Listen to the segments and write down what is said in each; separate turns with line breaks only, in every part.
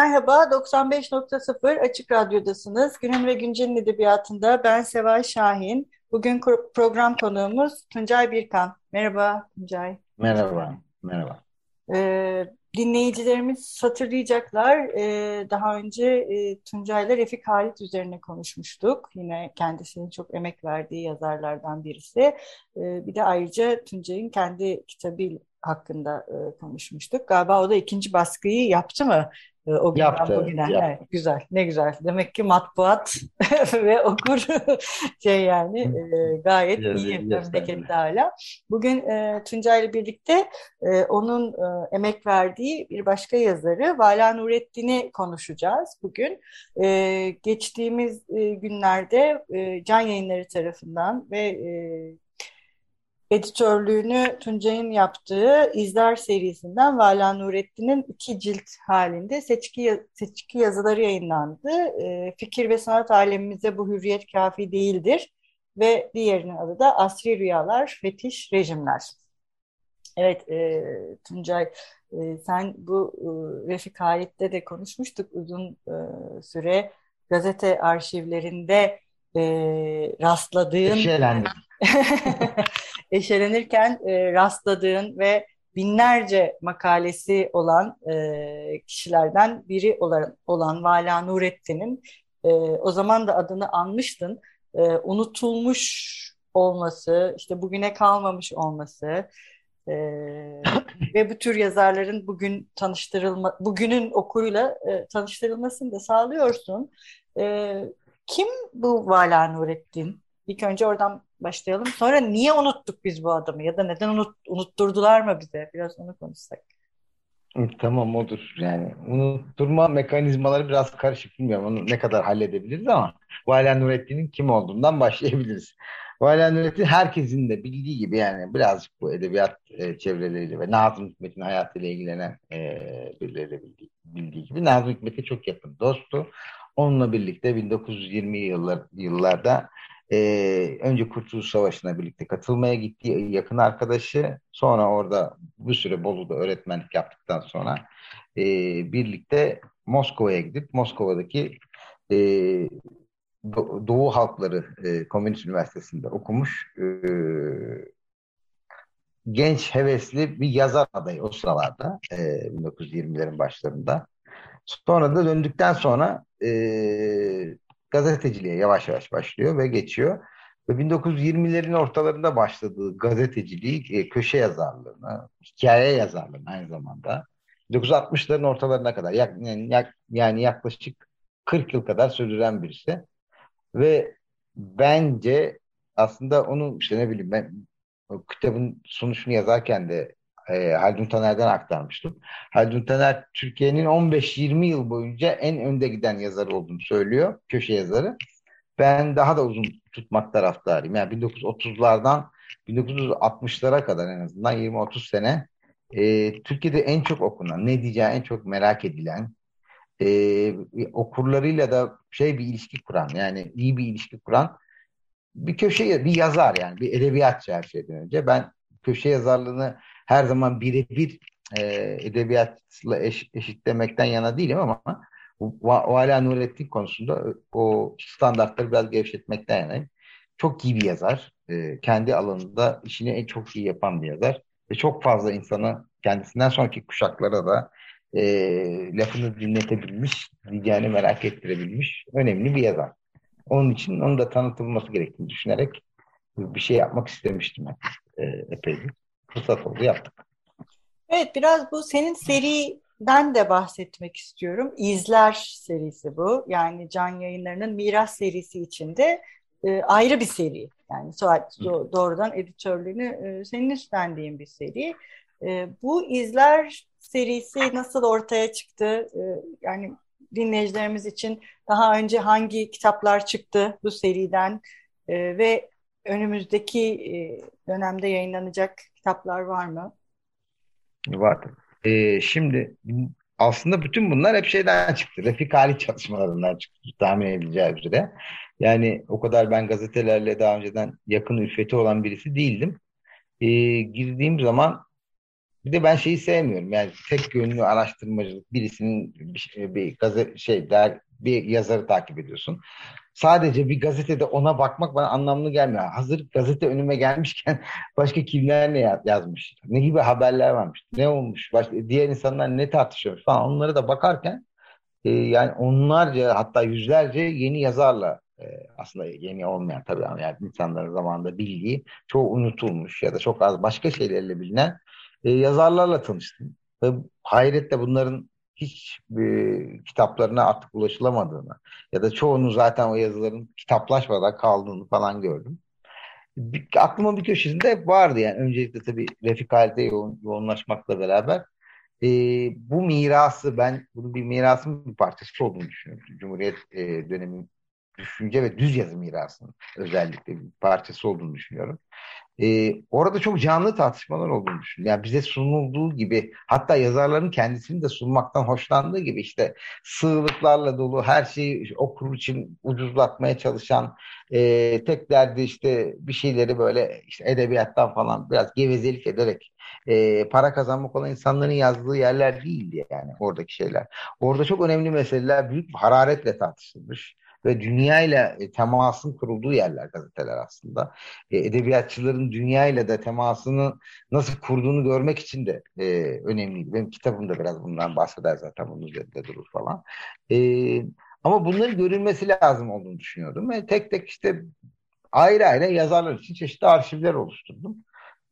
Merhaba, 95.0 Açık Radyo'dasınız. Günün ve Güncel'in edebiyatında ben Seval Şahin. Bugün program konuğumuz Tuncay Birkan. Merhaba Tuncay.
Merhaba, merhaba.
Ee, dinleyicilerimiz hatırlayacaklar. Ee, daha önce e, Tuncay ile Refik Halit üzerine konuşmuştuk. Yine kendisinin çok emek verdiği yazarlardan birisi. Ee, bir de ayrıca Tuncay'ın kendi kitabı hakkında e, konuşmuştuk. Galiba o da ikinci baskıyı yaptı mı? Ee, o günden
yaptı,
bugüne.
yaptı.
Evet, güzel, ne güzel. Demek ki matbuat ve okur şey yani e, gayet iyi memlekette hala. Bugün e, Tuncay ile birlikte e, onun e, emek verdiği bir başka yazarı Vala Nurettin'i konuşacağız bugün. E, geçtiğimiz e, günlerde e, Can Yayınları tarafından ve e, editörlüğünü Tuncay'ın yaptığı İzler serisinden Vala Nurettin'in iki cilt halinde seçki, seçki yazıları yayınlandı. E, fikir ve sanat alemimize bu hürriyet kafi değildir ve diğerinin adı da Asri Rüyalar, Fetiş, Rejimler. Evet e, Tuncay e, sen bu e, Refik Halit'te de konuşmuştuk uzun e, süre gazete arşivlerinde e, rastladığın
Eşelendim.
eşelenirken e, rastladığın ve binlerce makalesi olan e, kişilerden biri olan, olan Vala Nurettin'in e, o zaman da adını anmıştın. E, unutulmuş olması, işte bugüne kalmamış olması e, ve bu tür yazarların bugün tanıştırılma, bugünün okuruyla e, tanıştırılmasını da sağlıyorsun. E, kim bu Vala Nurettin? İlk önce oradan başlayalım. Sonra niye unuttuk biz bu adamı ya da neden unut, unutturdular mı bize? Biraz onu konuşsak.
Tamam odur. Yani unutturma mekanizmaları biraz karışık bilmiyorum. Onu ne kadar halledebiliriz ama Vala Nurettin'in kim olduğundan başlayabiliriz. Vala Nurettin herkesin de bildiği gibi yani birazcık bu edebiyat e, çevreleriyle ve Nazım Hikmet'in hayatıyla ilgilenen e, birileri de bildiği, bildiği gibi Nazım Hikmet'e çok yakın dostu. Onunla birlikte 1920 yıllar, yıllarda ee, önce Kurtuluş Savaşı'na birlikte katılmaya gittiği yakın arkadaşı sonra orada bir süre Bolu'da öğretmenlik yaptıktan sonra e, birlikte Moskova'ya gidip Moskova'daki e, Doğu Halkları e, Komünist Üniversitesi'nde okumuş e, genç hevesli bir yazar adayı o sıralarda e, 1920'lerin başlarında. Sonra da döndükten sonra e, gazeteciliğe yavaş yavaş başlıyor ve geçiyor. Ve 1920'lerin ortalarında başladığı gazeteciliği, e, köşe yazarlığına, hikaye yazarlığına aynı zamanda 1960'ların ortalarına kadar yani, yaklaşık 40 yıl kadar sürdüren birisi. Ve bence aslında onu işte ne bileyim ben kitabın sunuşunu yazarken de e, Haldun Taner'den aktarmıştım. Haldun Taner Türkiye'nin 15-20 yıl boyunca en önde giden yazar olduğunu söylüyor. Köşe yazarı. Ben daha da uzun tutmak taraftarıyım. Yani 1930'lardan 1960'lara kadar en azından 20-30 sene e, Türkiye'de en çok okunan, ne diyeceği en çok merak edilen, e, okurlarıyla da şey bir ilişki kuran, yani iyi bir ilişki kuran bir köşe, bir yazar yani, bir edebiyatçı her şeyden önce. Ben köşe yazarlığını her zaman birebir e, edebiyatla eş, eşitlemekten yana değilim ama Vala Nurettin konusunda o standartları biraz gevşetmekten yanayım. Çok iyi bir yazar. E, kendi alanında işini en çok iyi yapan bir yazar. Ve çok fazla insanı kendisinden sonraki kuşaklara da e, lafını dinletebilmiş, diyeceğini merak ettirebilmiş önemli bir yazar. Onun için onun da tanıtılması gerektiğini düşünerek bir şey yapmak istemiştim e, epeydir fırsat oldu yaptık.
Evet biraz bu senin seriden de bahsetmek istiyorum. İzler serisi bu. Yani Can Yayınları'nın Miras serisi içinde e, ayrı bir seri. Yani doğrudan editörlüğünü senin üstlendiğin bir seri. Bu izler serisi nasıl ortaya çıktı? Yani dinleyicilerimiz için daha önce hangi kitaplar çıktı bu seriden ve önümüzdeki dönemde yayınlanacak kitaplar var mı?
Var. Ee, şimdi aslında bütün bunlar hep şeyden çıktı. Refik Ali çalışmalarından çıktı tahmin edileceği üzere. Yani o kadar ben gazetelerle daha önceden yakın ülfeti olan birisi değildim. Ee, girdiğim zaman bir de ben şeyi sevmiyorum. Yani tek yönlü araştırmacılık birisinin bir, bir gazete şey der bir yazarı takip ediyorsun sadece bir gazetede ona bakmak bana anlamlı gelmiyor. Hazır gazete önüme gelmişken başka kimler ne yazmış, ne gibi haberler varmış, ne olmuş, başka, diğer insanlar ne tartışıyor falan onları da bakarken e, yani onlarca hatta yüzlerce yeni yazarla e, aslında yeni olmayan tabii ama yani insanların zamanında bildiği çoğu unutulmuş ya da çok az başka şeylerle bilinen e, yazarlarla tanıştım. Ve hayretle bunların hiç e, kitaplarına artık ulaşılamadığını ya da çoğunun zaten o yazıların kitaplaşmadan kaldığını falan gördüm. Bir, aklıma bir köşesinde hep vardı yani öncelikle tabii Refik Halide yoğun, yoğunlaşmakla beraber e, bu mirası ben bunu bir mirasın bir parçası olduğunu düşünüyorum. Cumhuriyet e, dönemi düşünce ve düz yazı mirasının özellikle bir parçası olduğunu düşünüyorum e, orada çok canlı tartışmalar olduğunu düşünüyorum. Yani bize sunulduğu gibi hatta yazarların kendisini de sunmaktan hoşlandığı gibi işte sığlıklarla dolu her şeyi okur için ucuzlatmaya çalışan e, tek derdi işte bir şeyleri böyle işte edebiyattan falan biraz gevezelik ederek e, para kazanmak olan insanların yazdığı yerler değildi yani oradaki şeyler. Orada çok önemli meseleler büyük hararetle tartışılmış ve dünya ile temasın kurulduğu yerler gazeteler aslında. E, edebiyatçıların dünya ile de temasını nasıl kurduğunu görmek için de e, önemliydi. Benim kitabım da biraz bundan bahseder zaten bunun üzerinde durur falan. E, ama bunların görülmesi lazım olduğunu düşünüyordum. Ve tek tek işte ayrı ayrı yazarlar için çeşitli arşivler oluşturdum.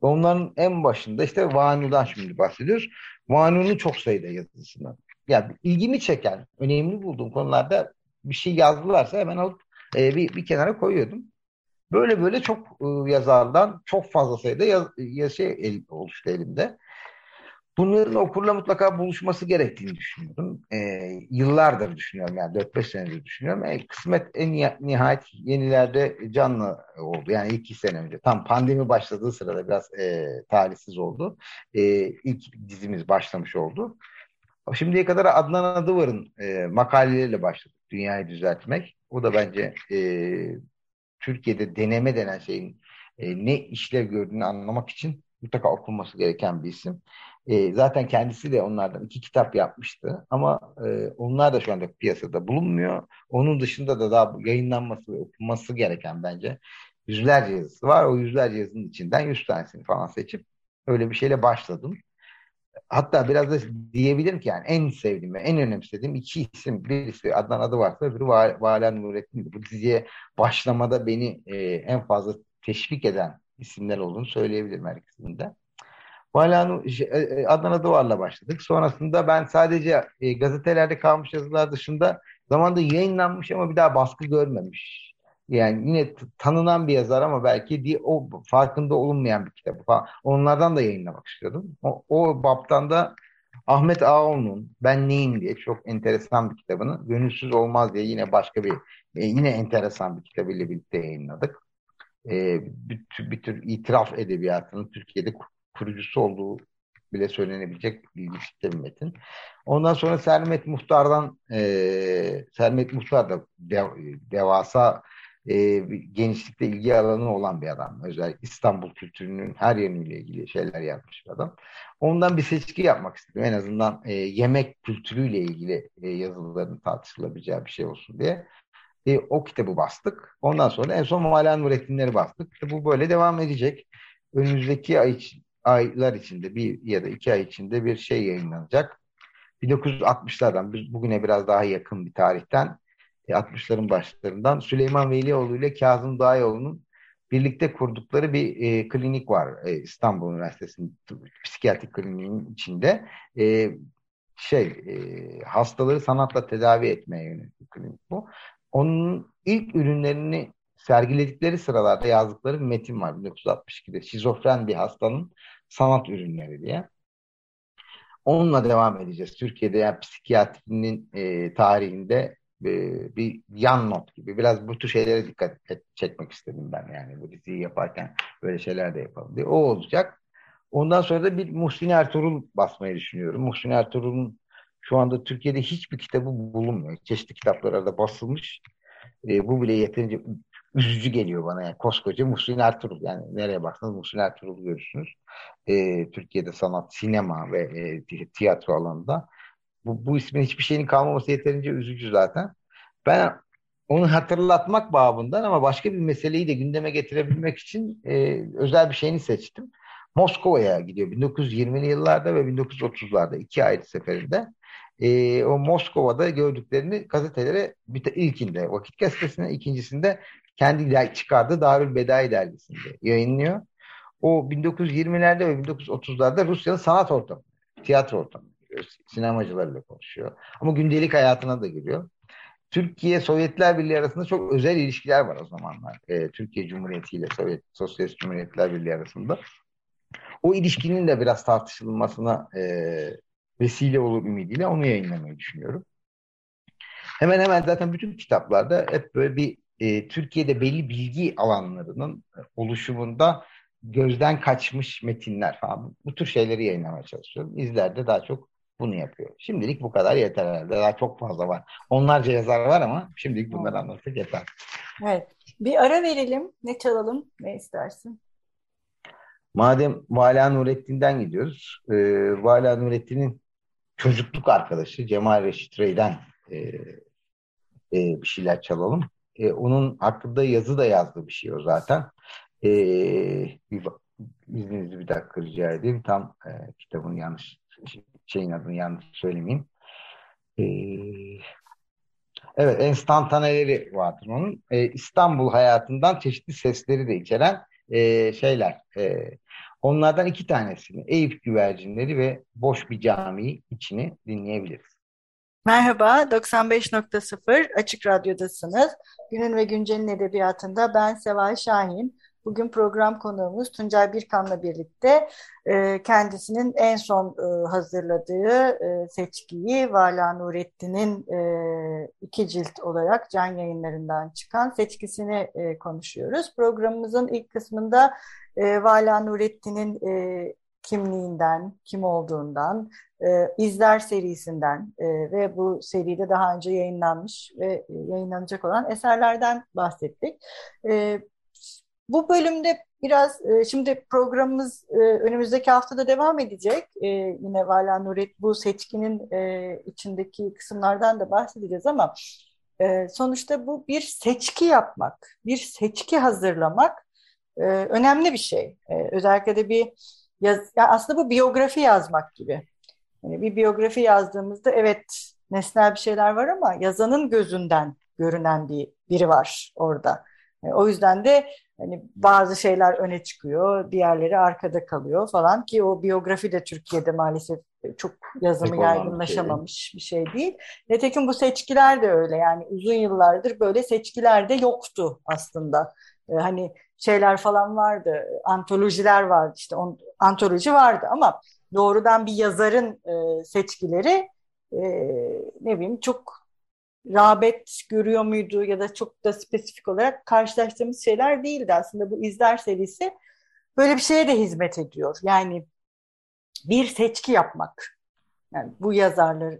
Onların en başında işte Vanu'dan şimdi bahsediyoruz. Vanu'nun çok sayıda yazısını. Yani ilgimi çeken, önemli bulduğum konularda bir şey yazdılarsa hemen alıp e, bir, bir kenara koyuyordum. Böyle böyle çok e, yazardan çok fazla sayıda yaz, yaz şey el, oluştu elimde. Bunların okurla mutlaka buluşması gerektiğini düşünüyorum. E, yıllardır düşünüyorum yani 4-5 senedir düşünüyorum. E, kısmet en nihayet yenilerde canlı oldu. Yani iki sene önce tam pandemi başladığı sırada biraz e, talihsiz oldu. E, ilk dizimiz başlamış oldu. Şimdiye kadar Adnan Adıvar'ın e, makaleleriyle başladık dünyayı düzeltmek. O da bence e, Türkiye'de deneme denen şeyin e, ne işlev gördüğünü anlamak için mutlaka okunması gereken bir isim. E, zaten kendisi de onlardan iki kitap yapmıştı ama e, onlar da şu anda piyasada bulunmuyor. Onun dışında da daha yayınlanması ve okunması gereken bence yüzlerce yazısı var. O yüzlerce yazının içinden yüz tanesini falan seçip öyle bir şeyle başladım hatta biraz da diyebilirim ki yani en sevdiğim ve en önemsediğim iki isim. Birisi Adnan adı varsa öbürü Valen Nurettin'di. Bu diziye başlamada beni e, en fazla teşvik eden isimler olduğunu söyleyebilirim her ikisinde. Valen e, e, Adnan Adıvar'la başladık. Sonrasında ben sadece e, gazetelerde kalmış yazılar dışında zamanda yayınlanmış ama bir daha baskı görmemiş yani yine tanınan bir yazar ama belki diye o farkında olunmayan bir kitap falan. Onlardan da yayınlamak istiyordum. O, o baptan da Ahmet Ağaoğlu'nun Ben Neyim diye çok enteresan bir kitabını Gönülsüz Olmaz diye yine başka bir e, yine enteresan bir kitabıyla birlikte yayınladık. E, bir, tür, bir tür itiraf edebiyatının Türkiye'de kurucusu olduğu bile söylenebilecek ilginç bir metin. Ondan sonra Sermet Muhtar'dan e, Sermet Muhtar da dev, devasa e, genişlikte ilgi alanı olan bir adam. Özellikle İstanbul kültürünün her yönüyle ilgili şeyler yapmış bir adam. Ondan bir seçki yapmak istedim. En azından e, yemek kültürüyle ilgili e, yazıların tartışılabileceği bir şey olsun diye. E, o kitabı bastık. Ondan sonra en son Muhalen Nurettinleri bastık. İşte bu böyle devam edecek. Önümüzdeki ay, aylar içinde bir ya da iki ay içinde bir şey yayınlanacak. 1960'lardan bugüne biraz daha yakın bir tarihten 60'ların başlarından Süleyman Velioğlu ile Kazım Dağyoğlu'nun birlikte kurdukları bir e, klinik var e, İstanbul Üniversitesi'nin psikiyatrik kliniğinin içinde. E, şey e, hastaları sanatla tedavi etmeye yönelik bir klinik bu. Onun ilk ürünlerini sergiledikleri sıralarda yazdıkları bir metin var 1962'de. Şizofren bir hastanın sanat ürünleri diye. Onunla devam edeceğiz. Türkiye'de yani psikiyatrinin e, tarihinde e, bir yan not gibi. Biraz bu tür şeylere dikkat çekmek istedim ben yani bu diziyi yaparken böyle şeyler de yapalım diye. O olacak. Ondan sonra da bir Muhsin Ertuğrul basmayı düşünüyorum. Muhsin Ertuğrul'un şu anda Türkiye'de hiçbir kitabı bulunmuyor. Çeşitli kitaplarda basılmış. E, bu bile yeterince üzücü geliyor bana. Yani koskoca Muhsin Ertuğrul. Yani nereye baksanız Muhsin Ertuğrul görürsünüz. E, Türkiye'de sanat, sinema ve e, tiyatro alanında. Bu, bu ismin hiçbir şeyin kalmaması yeterince üzücü zaten. Ben onu hatırlatmak babından ama başka bir meseleyi de gündeme getirebilmek için e, özel bir şeyini seçtim. Moskova'ya gidiyor 1920'li yıllarda ve 1930'larda iki ayrı seferinde. E, o Moskova'da gördüklerini gazetelere bir de ilkinde Vakit Gazetesi'ne, ikincisinde kendi çıkardığı Darül Bedai dergisinde yayınlıyor. O 1920'lerde ve 1930'larda Rusya'nın sanat ortamı, tiyatro ortamı. Sinemacılarla konuşuyor. Ama gündelik hayatına da giriyor. Türkiye Sovyetler Birliği arasında çok özel ilişkiler var o zamanlar. E, Türkiye Cumhuriyeti ile Sovyet Sosyalist Cumhuriyetler Birliği arasında. O ilişkinin de biraz tartışılmasına e, vesile olur ümidiyle onu yayınlamayı düşünüyorum. Hemen hemen zaten bütün kitaplarda hep böyle bir e, Türkiye'de belli bilgi alanlarının oluşumunda gözden kaçmış metinler falan bu tür şeyleri yayınlamaya çalışıyorum. İzler de daha çok bunu yapıyor. Şimdilik bu kadar yeter herhalde. Daha çok fazla var. Onlarca yazar var ama şimdilik bunları anlattık yeter.
Evet. Bir ara verelim. Ne çalalım? Ne istersin?
Madem Vala Nurettin'den gidiyoruz. E, Vala Nurettin'in çocukluk arkadaşı Cemal Reşit Rey'den e, e, bir şeyler çalalım. E, onun hakkında yazı da yazdığı bir şey o zaten. E, bir, izninizi bir dakika rica edeyim. Tam e, kitabın yanlış şeyin adını yanlış söylemeyeyim. E, evet, enstantaneleri vardır onun. E, İstanbul hayatından çeşitli sesleri de içeren e, şeyler. E, onlardan iki tanesini Eyüp güvercinleri ve boş bir cami içini dinleyebiliriz.
Merhaba, 95.0 Açık Radyo'dasınız. Günün ve Güncel'in edebiyatında ben Seval Şahin. Bugün program konuğumuz Tuncay Birkan'la birlikte e, kendisinin en son e, hazırladığı e, seçkiyi Vala Nurettin'in e, iki cilt olarak can yayınlarından çıkan seçkisini e, konuşuyoruz. Programımızın ilk kısmında e, Vala Nurettin'in e, kimliğinden, kim olduğundan, e, izler serisinden e, ve bu seride daha önce yayınlanmış ve e, yayınlanacak olan eserlerden bahsettik. E, bu bölümde biraz e, şimdi programımız e, önümüzdeki haftada devam edecek. E, yine Vala Nuret bu seçkinin içindeki kısımlardan da bahsedeceğiz ama sonuçta bu bir seçki yapmak, bir seçki hazırlamak önemli bir şey. Özellikle de bir yaz, ya aslında bu biyografi yazmak gibi. Yani bir biyografi yazdığımızda evet nesnel bir şeyler var ama yazanın gözünden görünen bir biri var orada. Yani o yüzden de hani bazı şeyler öne çıkıyor, diğerleri arkada kalıyor falan ki o biyografi de Türkiye'de maalesef çok yazımı Pek yaygınlaşamamış bir şey. bir şey değil. Nitekim bu seçkiler de öyle yani uzun yıllardır böyle seçkiler de yoktu aslında. Ee, hani şeyler falan vardı, antolojiler vardı işte on, antoloji vardı ama doğrudan bir yazarın e, seçkileri e, ne bileyim çok rağbet görüyor muydu ya da çok da spesifik olarak karşılaştığımız şeyler değildi aslında bu izler serisi böyle bir şeye de hizmet ediyor. Yani bir seçki yapmak. Yani bu yazarlar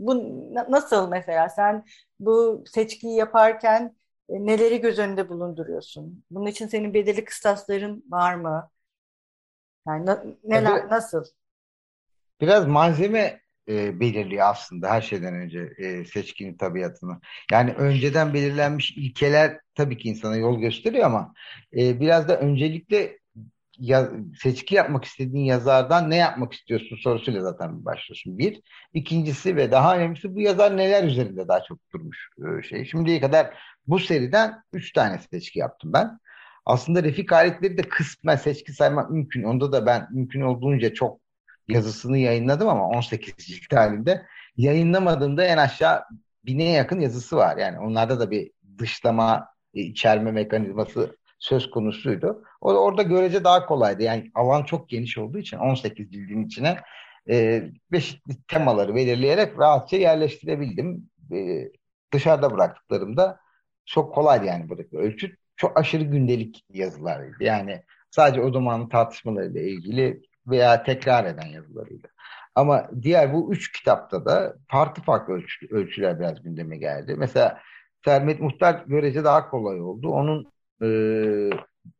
bu nasıl mesela sen bu seçkiyi yaparken e, neleri göz önünde bulunduruyorsun? Bunun için senin belirli kıstasların var mı? Yani neler, nasıl?
Biraz malzeme e, belirliyor aslında her şeyden önce e, seçkinin tabiatını. Yani önceden belirlenmiş ilkeler tabii ki insana yol gösteriyor ama e, biraz da öncelikle ya, seçki yapmak istediğin yazardan ne yapmak istiyorsun sorusuyla zaten başlıyorsun. Bir. İkincisi ve daha önemlisi bu yazar neler üzerinde daha çok durmuş e, şey. Şimdiye kadar bu seriden üç tane seçki yaptım ben. Aslında Refik aletleri de kısmen seçki saymak mümkün. Onda da ben mümkün olduğunca çok yazısını yayınladım ama 18 cilt halinde. Yayınlamadığımda en aşağı bine yakın yazısı var. Yani onlarda da bir dışlama e, içerme mekanizması söz konusuydu. O orada görece daha kolaydı. Yani alan çok geniş olduğu için 18 cildin içine e, çeşitli temaları belirleyerek rahatça yerleştirebildim. E, dışarıda bıraktıklarımda çok kolaydı yani buradaki ölçüt. Çok aşırı gündelik yazılarıydı. Yani sadece o zamanın tartışmalarıyla ilgili veya tekrar eden yazılarıydı. Ama diğer bu üç kitapta da farklı farklı ölçü, ölçüler biraz gündeme geldi. Mesela Sermet Muhtar görece daha kolay oldu. Onun e,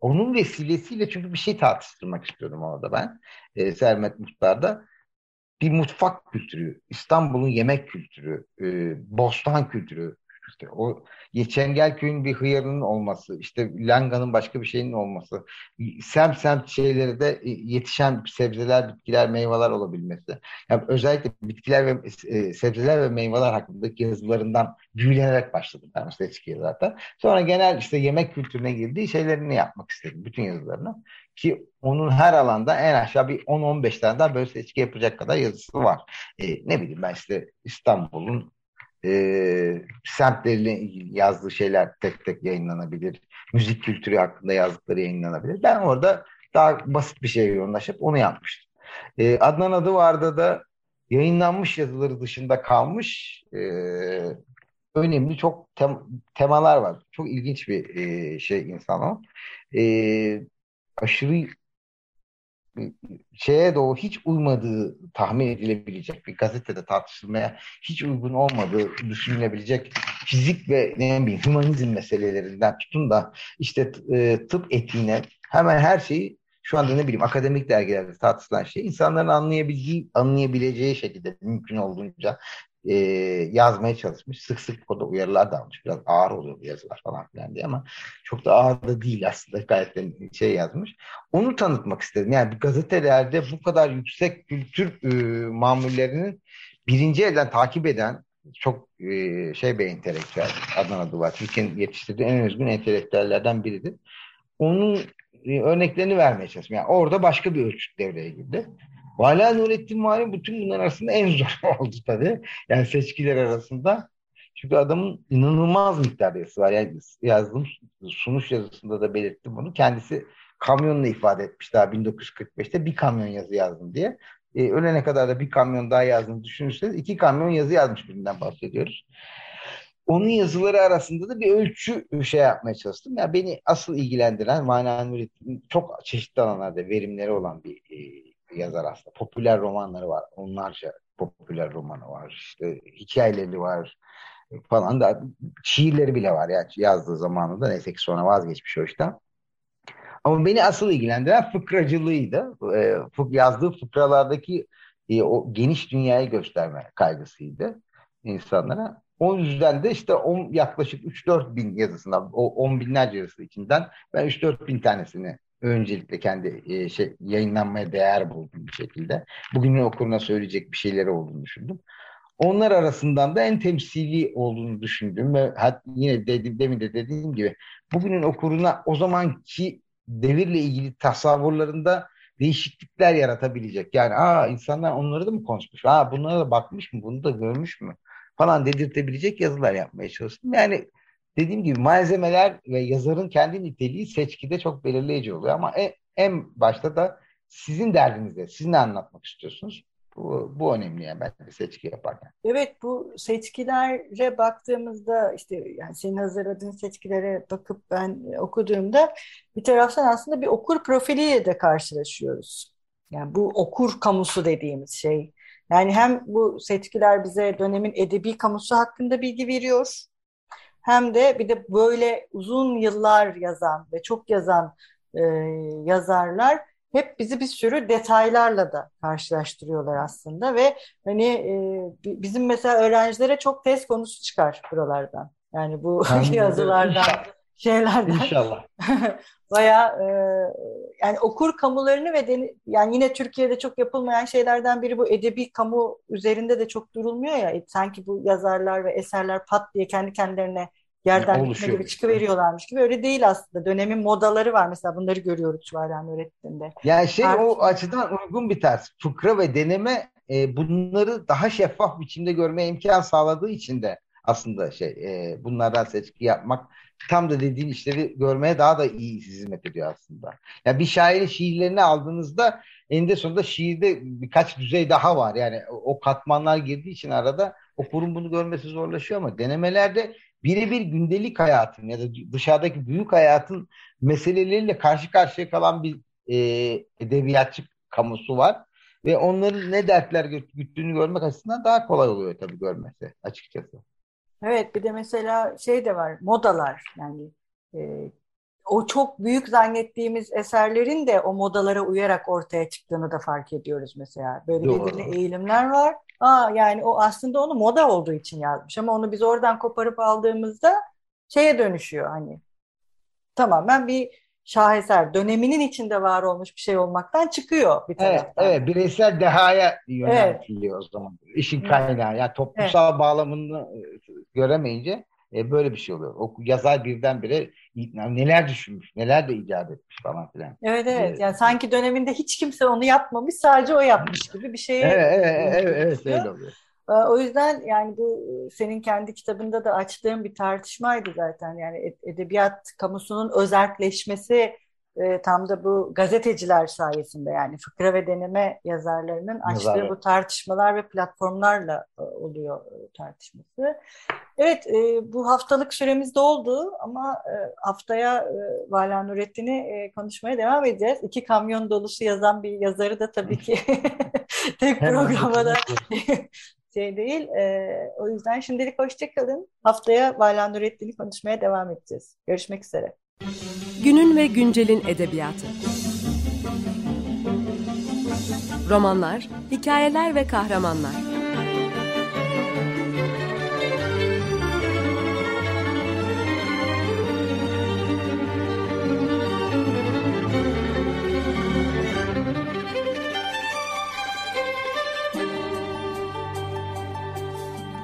onun vesilesiyle çünkü bir şey tartıştırmak istiyordum orada ben. E, Sermet Muhtar'da bir mutfak kültürü, İstanbul'un yemek kültürü, e, bostan kültürü, işte o Çengelköy'ün bir hıyarının olması, işte Langa'nın başka bir şeyinin olması, semt semt şeyleri de e, yetişen sebzeler, bitkiler, meyveler olabilmesi. Yani özellikle bitkiler ve e, sebzeler ve meyveler hakkındaki yazılarından büyülenerek başladım ben işte eski zaten. Sonra genel işte yemek kültürüne girdiği şeylerini yapmak istedim. Bütün yazılarını. Ki onun her alanda en aşağı bir 10-15 tane daha böyle seçki yapacak kadar yazısı var. E, ne bileyim ben işte İstanbul'un e, semtleriyle ilgili yazdığı şeyler tek tek yayınlanabilir. Müzik kültürü hakkında yazdıkları yayınlanabilir. Ben orada daha basit bir şeye yoğunlaşıp onu yapmıştım. E, Adnan adı vardı da yayınlanmış yazıları dışında kalmış e, önemli çok tem temalar var. Çok ilginç bir e, şey insan o. E, aşırı şeye o hiç uymadığı tahmin edilebilecek bir gazetede tartışılmaya hiç uygun olmadığı düşünülebilecek fizik ve ne bileyim humanizm meselelerinden tutun da işte e, tıp etiğine hemen her şeyi şu anda ne bileyim akademik dergilerde tartışılan şey insanların anlayabildiği, anlayabileceği şekilde mümkün olduğunca e, yazmaya çalışmış. Sık sık o da uyarılar da almış. Biraz ağır oluyor bu yazılar falan filan diye ama çok da ağır da değil aslında. Gayet de şey yazmış. Onu tanıtmak istedim. Yani gazetelerde bu kadar yüksek kültür e, mamullerinin birinci elden takip eden çok e, şey bir entelektüel Adnan Duvar. Türkiye'nin yetiştirdiği en özgün entelektüellerden biridir. Onun e, örneklerini vermeye çalıştım. Yani orada başka bir ölçüt devreye girdi. Vala Nurettin Mali bütün bunlar arasında en zor oldu tabii. Yani seçkiler arasında. Çünkü adamın inanılmaz miktarda yazısı var. Yani yazdığım sunuş yazısında da belirttim bunu. Kendisi kamyonla ifade etmiş daha 1945'te bir kamyon yazı yazdım diye. E, ölene kadar da bir kamyon daha yazdığını düşünürseniz iki kamyon yazı yazmış birinden bahsediyoruz. Onun yazıları arasında da bir ölçü şey yapmaya çalıştım. Ya yani beni asıl ilgilendiren Mana Nurettin çok çeşitli alanlarda verimleri olan bir e, yazar aslında. Popüler romanları var. Onlarca popüler romanı var. İşte hikayeleri var falan da şiirleri bile var yani yazdığı zamanında neyse ki sonra vazgeçmiş o işten. Ama beni asıl ilgilendiren fıkracılığıydı. E, yazdığı fıkralardaki e, o geniş dünyayı gösterme kaygısıydı insanlara. O yüzden de işte on, yaklaşık 3-4 bin yazısından, o 10 binlerce yazısı içinden ben 3-4 bin tanesini öncelikle kendi e, şey yayınlanmaya değer buldum bir şekilde. Bugünün okuruna söyleyecek bir şeyleri olduğunu düşündüm. Onlar arasından da en temsili olduğunu düşündüm ve hat, yine dedim, demin de dediğim gibi bugünün okuruna o zamanki devirle ilgili tasavvurlarında değişiklikler yaratabilecek. Yani aa insanlar onları da mı konuşmuş? Aa bunlara da bakmış mı? Bunu da görmüş mü? Falan dedirtebilecek yazılar yapmaya çalıştım. Yani dediğim gibi malzemeler ve yazarın kendi niteliği seçkide çok belirleyici oluyor ama en, en başta da sizin derdinizde, siz ne anlatmak istiyorsunuz? Bu, bu önemli yani bence seçki yaparken.
Evet bu seçkilere baktığımızda işte yani senin hazırladığın seçkilere bakıp ben okuduğumda bir taraftan aslında bir okur profiliyle de karşılaşıyoruz. Yani bu okur kamusu dediğimiz şey. Yani hem bu seçkiler bize dönemin edebi kamusu hakkında bilgi veriyor hem de bir de böyle uzun yıllar yazan ve çok yazan e, yazarlar hep bizi bir sürü detaylarla da karşılaştırıyorlar aslında ve hani e, bizim mesela öğrencilere çok test konusu çıkar buralardan. Yani bu yazılardan, şeylerden.
İnşallah.
Baya e, yani okur kamularını ve deni, yani yine Türkiye'de çok yapılmayan şeylerden biri bu edebi kamu üzerinde de çok durulmuyor ya. E, sanki bu yazarlar ve eserler pat diye kendi kendilerine yerden yani gitme gibi çıkıveriyorlarmış gibi. Öyle değil aslında. Dönemin modaları var. Mesela bunları görüyoruz Çuvaran öğretmeninde.
Yani şey Artık... o açıdan uygun bir ters. Fıkra ve deneme e, bunları daha şeffaf biçimde görmeye imkan sağladığı için de aslında şey e, bunlardan seçki yapmak tam da dediğin işleri görmeye daha da iyi hizmet ediyor aslında. Yani bir şairin şiirlerini aldığınızda eninde sonunda şiirde birkaç düzey daha var. Yani o katmanlar girdiği için arada okurun bunu görmesi zorlaşıyor ama denemelerde birebir gündelik hayatın ya da dışarıdaki büyük hayatın meseleleriyle karşı karşıya kalan bir e, edebiyatçı kamusu var. Ve onların ne dertler güttüğünü görmek açısından daha kolay oluyor tabii görmesi açıkçası.
Evet bir de mesela şey de var modalar yani e, o çok büyük zannettiğimiz eserlerin de o modalara uyarak ortaya çıktığını da fark ediyoruz mesela. Böyle
Doğru.
belirli eğilimler var. Aa, yani o aslında onu moda olduğu için yazmış ama onu biz oradan koparıp aldığımızda şeye dönüşüyor hani tamamen bir şaheser döneminin içinde var olmuş bir şey olmaktan çıkıyor bir
Evet,
taraftan.
evet bireysel dehaya yöneltiliyor o zaman. İşin kaynağı. Yani toplumsal bağlamını e, göremeyince e, böyle bir şey oluyor. O yazar birdenbire neler düşünmüş, neler de icat etmiş falan filan.
Evet evet.
Evet.
Yani sanki döneminde hiç kimse onu yapmamış, sadece o yapmış gibi bir şeye
Evet, evet, evet, evet, öyle oluyor.
Ee, O yüzden yani bu e, senin kendi kitabında da açtığın bir tartışmaydı zaten. Yani ed- edebiyat kamusunun özerkleşmesi e, tam da bu gazeteciler sayesinde yani fıkra ve deneme yazarlarının açtığı
Yazarlar.
bu tartışmalar ve platformlarla e, oluyor e, tartışması. Evet, e, bu haftalık süremiz doldu ama e, haftaya e, Vala Nurettin'i e, konuşmaya devam edeceğiz. İki kamyon dolusu yazan bir yazarı da tabii ki tek
Hemen
programa da
bitirmek
şey değil. E, o yüzden şimdilik hoşça kalın. Haftaya Vala Nurettin'i konuşmaya devam edeceğiz. Görüşmek üzere.
Günün ve güncelin edebiyatı. Romanlar, hikayeler ve kahramanlar.